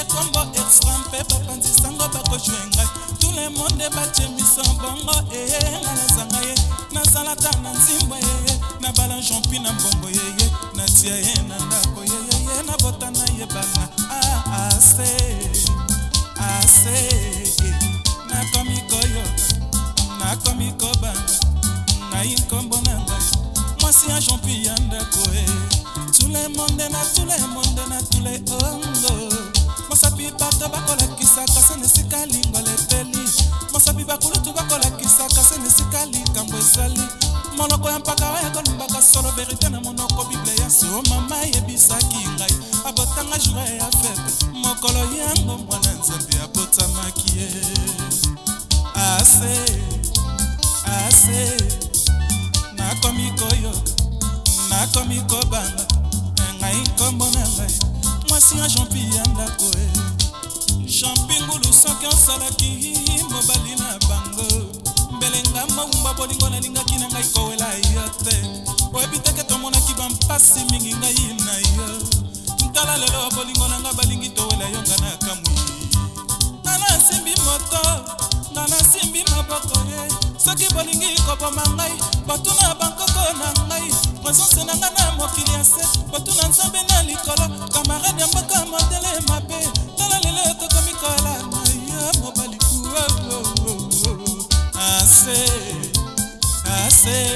ekombo eswa mpe bapanzi sango bakozwe ngai tule monde e batie miso bongo eyeye eh, eh, eh, nga nazanga ye nazalata na nzimba yeye na bala jampi na mbongo yeye natia ye jue ya fete mokolo yango mwana nzambe abotamaki ye ase ase nakomi koyoka nakomi kobanga ngai nkombo na ngai mwasi ya jampi ya ndako e jampi ngulu soki osalaki mobali na bango mbele nga mobumba bolingo nalingaki na ngai kowela yo te oyebi teke tomonaki bampasi mingi ngai na yo tala lelo bolingo na nga balingi towela yonga na kamwi ngana simbi moto ngana simbi maboko ye soki bolingi koboma ngai botuna bankoko na ngai presence na nga na mokili ya se botuna nzambe na likolo kamarade ya mboka modele mabe tala lelo tokomi kolana yo mobali kuwa ase ase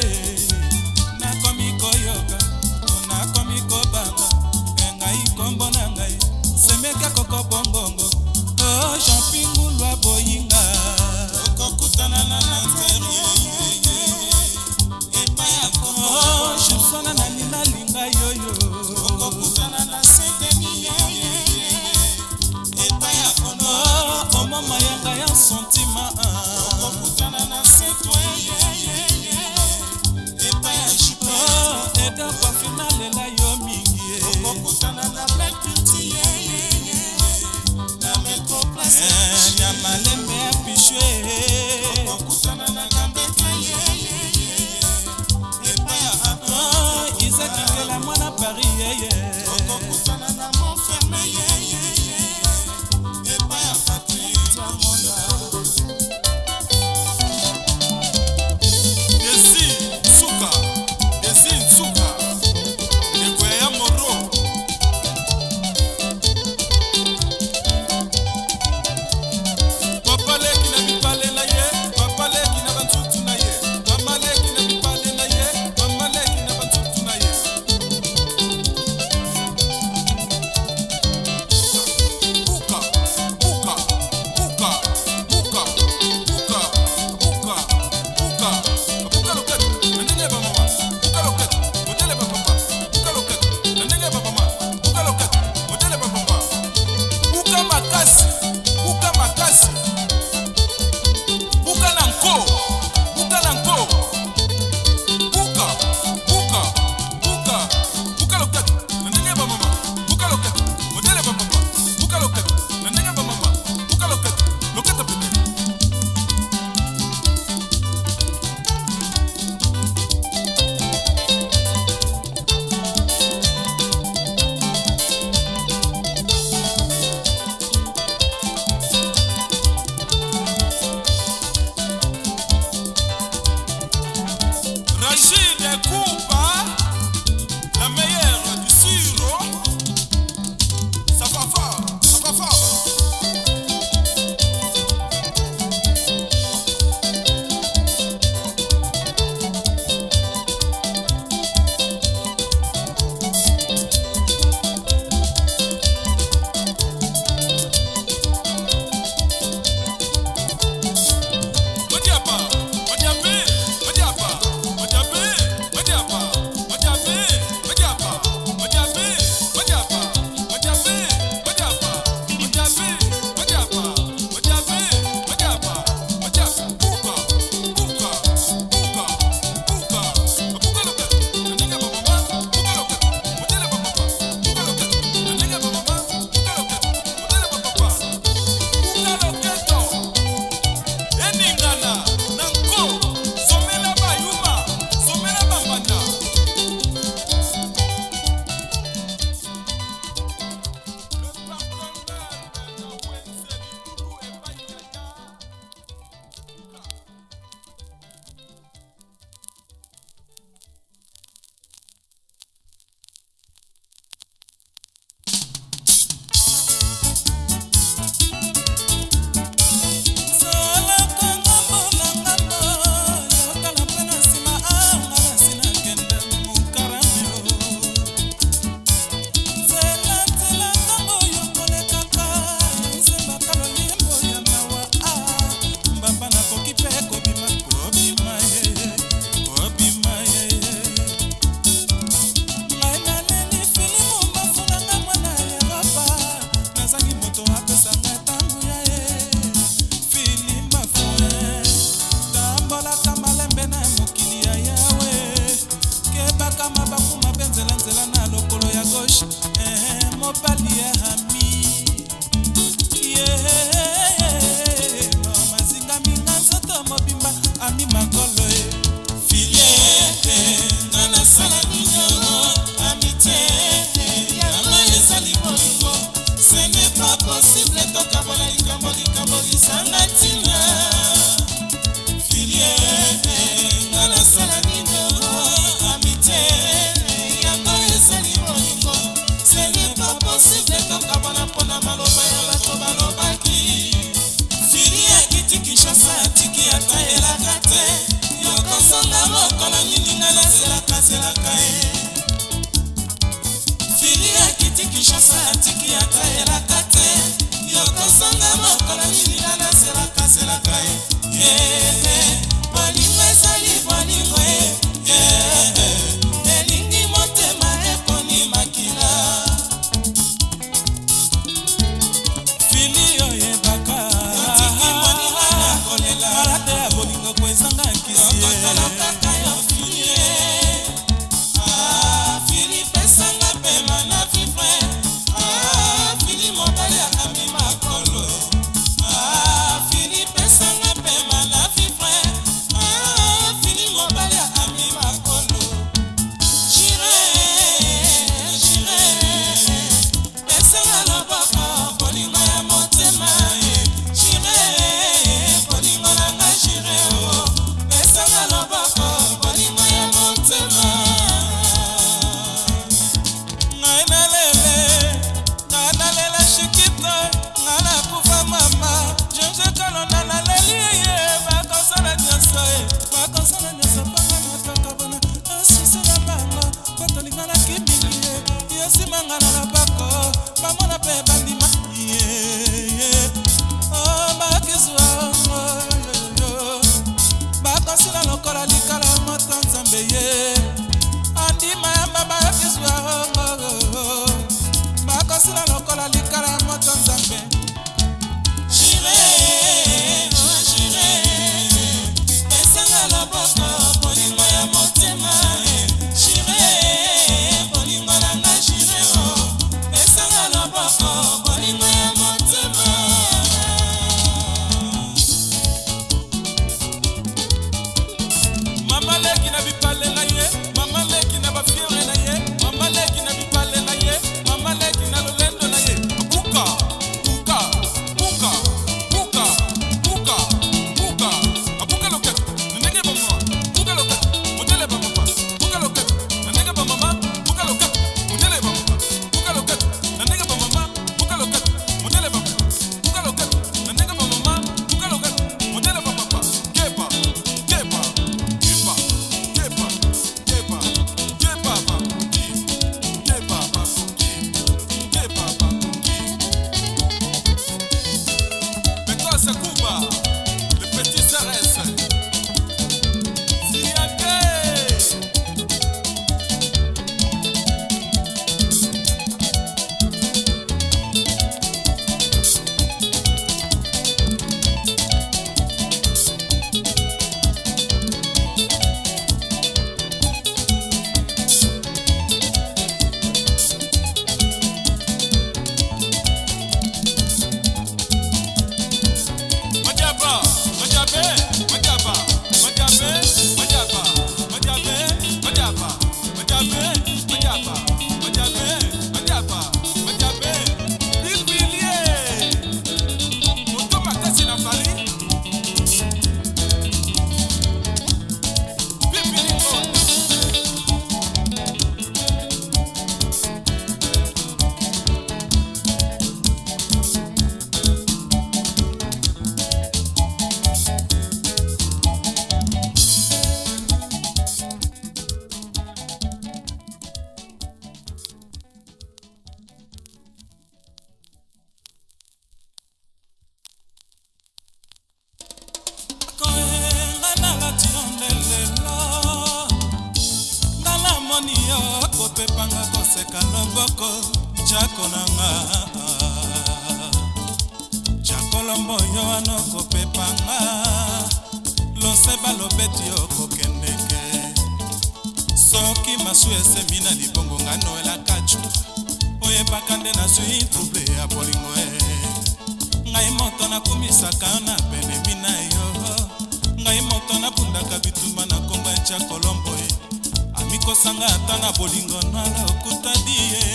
ekosanga ata na bolingo na lokutadi ye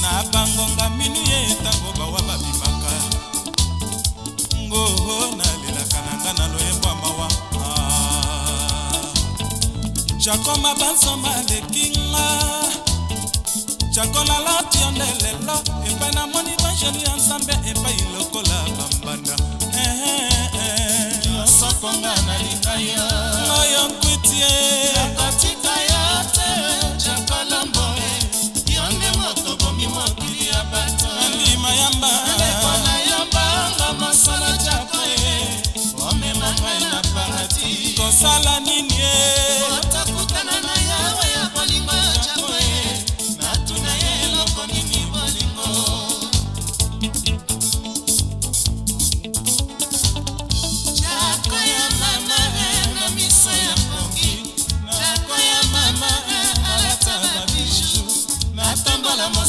na bangonga minu ye ntango bawa babimaka ngoo nalelaka na nga na loyembo ya mawa jakoma bansomba lekinga jakolala tionde lelo epai namoni bangeli ya nzambe epai lokola bambanda eh, eh, eh. yosokonga na linga yo oyo nkutie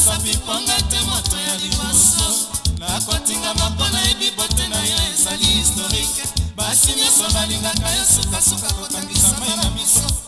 basapi mponga te moto ya liboso nakotingama mpo nayebi bote na yo ezali historike basi nyonso balingaka yo sukasuka kotangisa mba na miso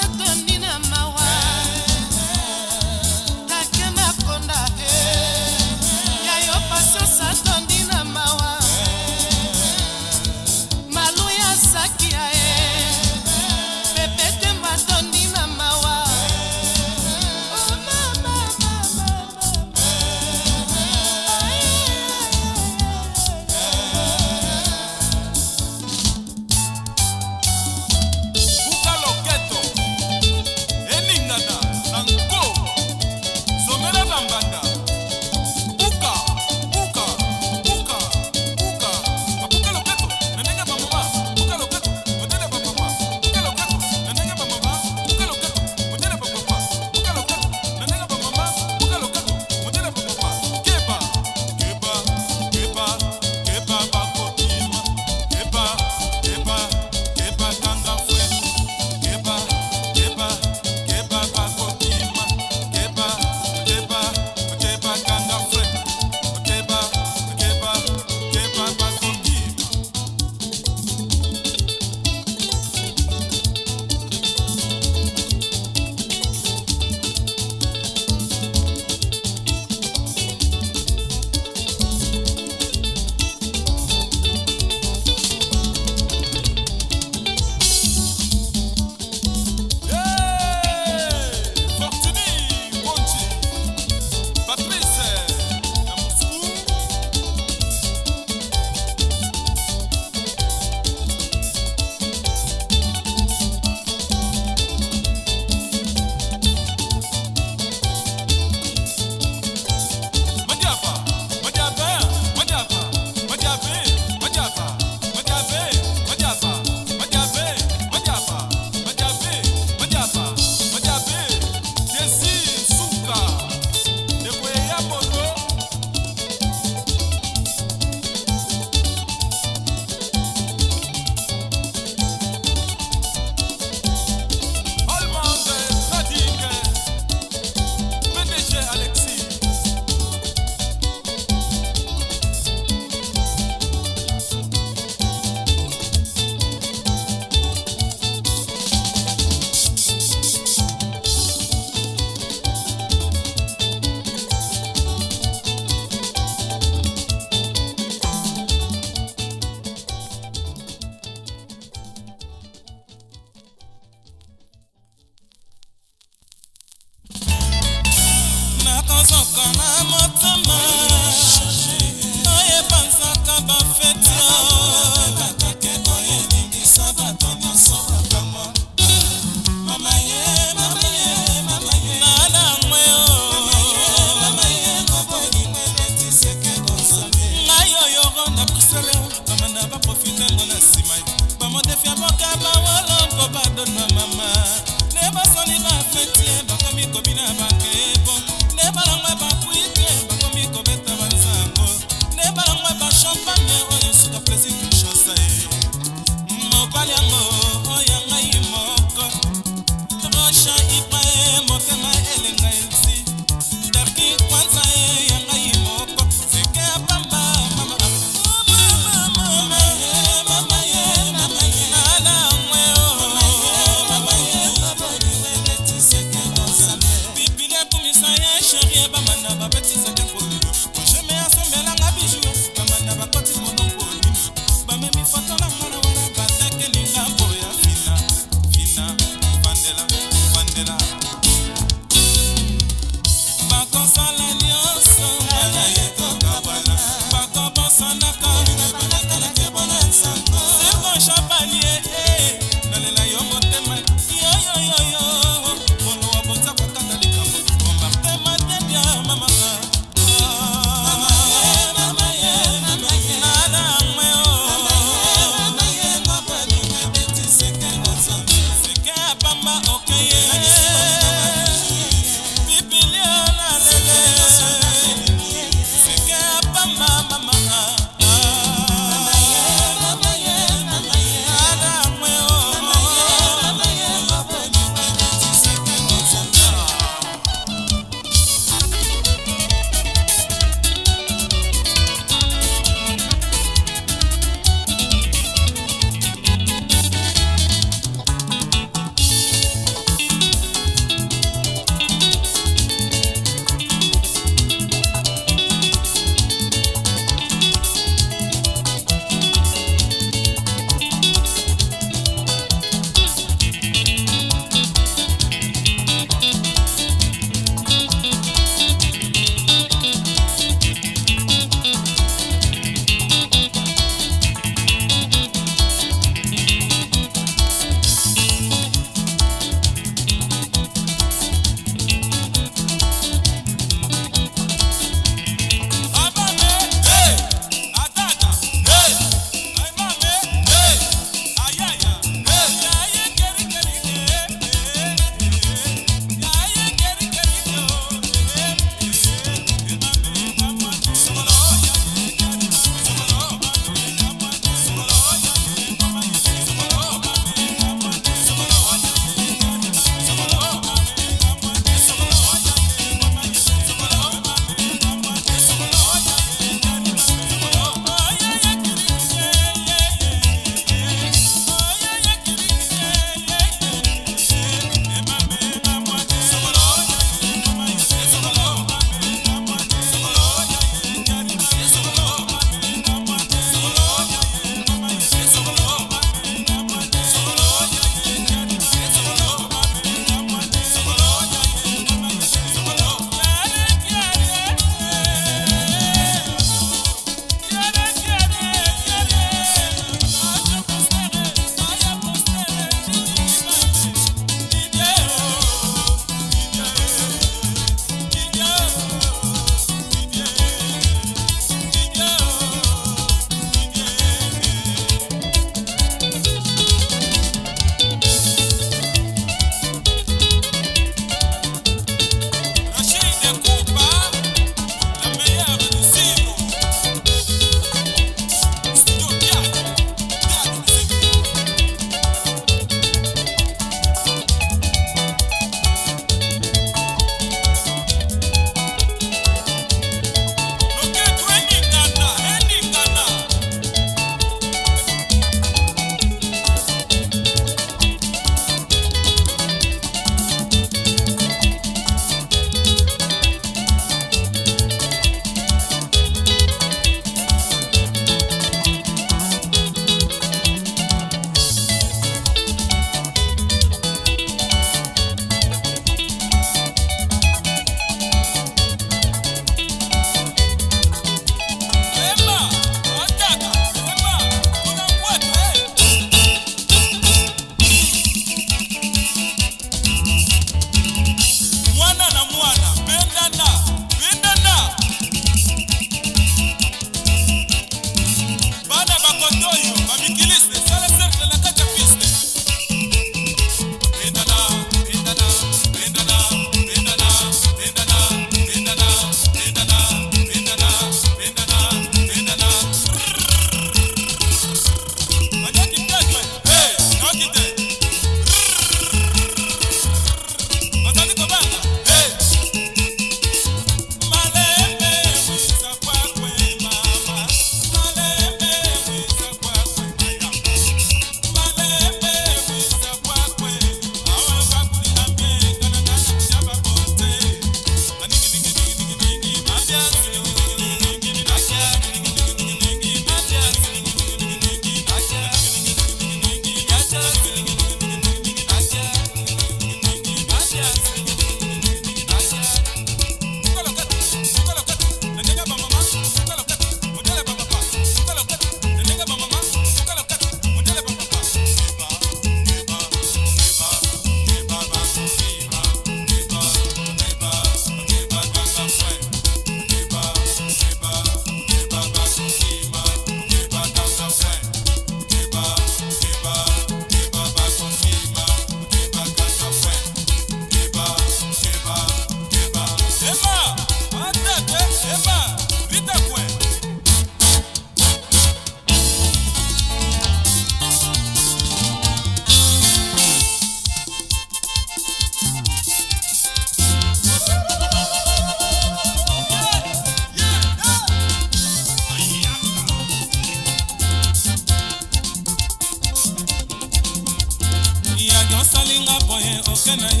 la boye okene